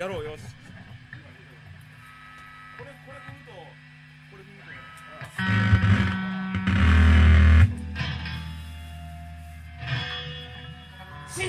やろうよし。これこれ踏むとこれ踏むと。